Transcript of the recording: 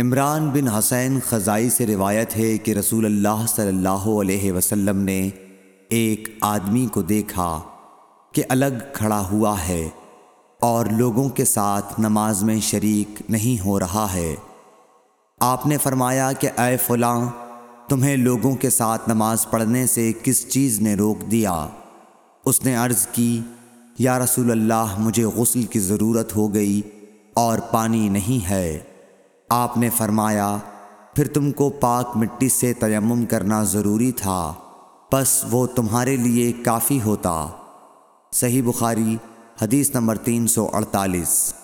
عمران بن حسین خزائی سے روایت ہے کہ رسول اللہ صلی اللہ علیہ وسلم نے ایک آدمی کو دیکھا کہ الگ کھڑا ہوا ہے اور لوگوں کے ساتھ نماز میں شریک نہیں ہو رہا ہے۔ آپ نے فرمایا کہ اے فلاں، تمہیں لوگوں کے ساتھ نماز پڑھنے سے کس چیز نے روک دیا؟ اس نے عرض کی، یا رسول اللہ، مجھے غسل کی ضرورت ہو گئی اور پانی نہیں ہے۔ آپ نے فرمایا، پھر تم کو پاک مٹی سے تیمم کرنا ضروری تھا، بس وہ تمہارے لیے کافی ہوتا۔ صحیح بخاری، حدیث نمبر تین سو اڑتالیس۔